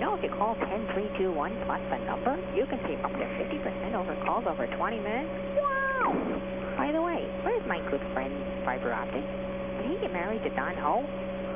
Know if you call 10321 plus the number, you can save up to 50% over calls over 20 minutes. Wow! By the way, where's my good friend Fiber Optic? Did he get married to Don Ho?